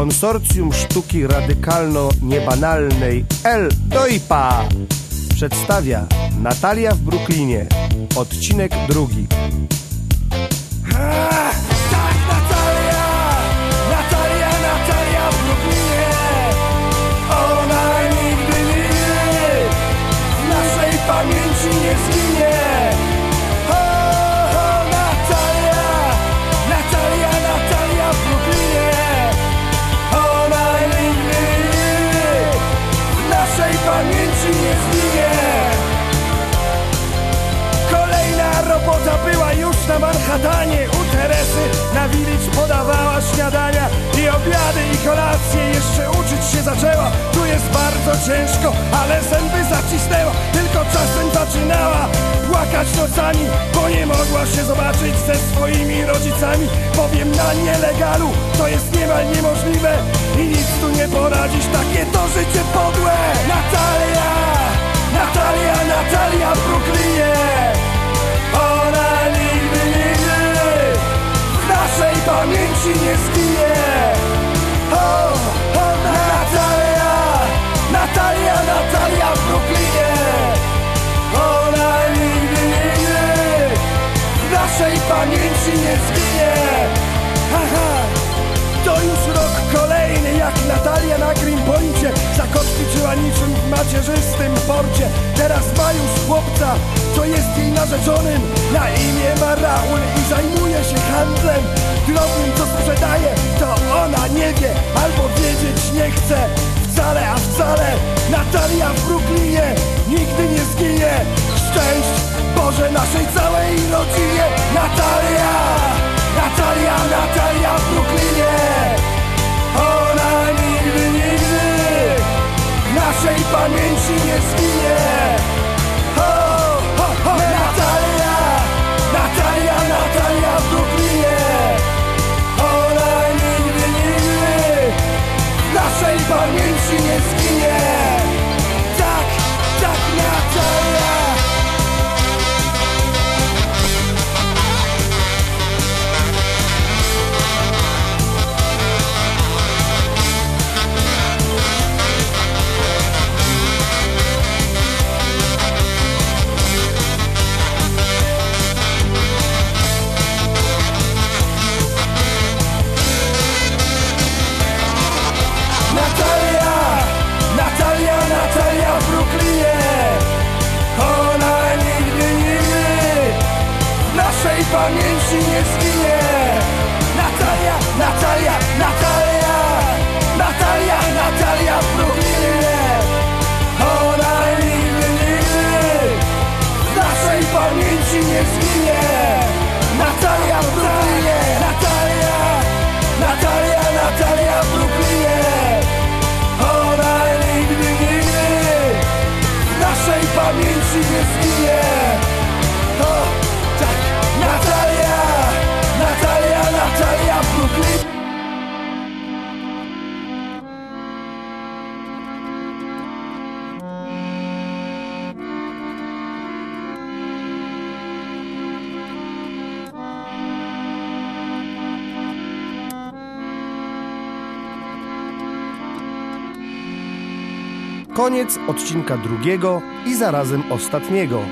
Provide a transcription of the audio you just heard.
Konsorcjum Sztuki Radykalno-Niebanalnej El Doipa przedstawia Natalia w Brooklynie, odcinek drugi. Robota była już na Manhattanie. U Teresy na Village podawała śniadania I obiady i kolacje. Jeszcze uczyć się zaczęła. Tu jest bardzo ciężko, ale zęby zacisnęła. Tylko czasem zaczynała płakać nocami Bo nie mogła się zobaczyć ze swoimi rodzicami. Powiem na nielegalu, to jest niemal niemożliwe I nic tu nie poradzisz, takie to życie o Natalia, Natalia, Natalia w Brooklynie! Ona nigdy, nigdy w naszej pamięci nie zginie. To już rok kolejny, jak Natalia na Greenpoincie Zakotwiczyła niczym w macierzystym porcie. Teraz ma już chłopca, co jest jej narzeczonym. Na imię ma Raul i zajmuje się handlem Drobnym, chce Wcale, a wcale. Natalia w Brooklynie nigdy nie zginie. Szczęść Boże naszej całej rodzinie. Natalia! Natalia, Natalia w Brooklynie. Ona nigdy, nigdy w naszej pamięci nie zginie pamięci nie zginie Natalia, Natalia, Natalia. Natalia, Natalia w Brooklynie Ona nigdy, nigdy w naszej pamięci nie zginie Koniec odcinka drugiego i zarazem ostatniego.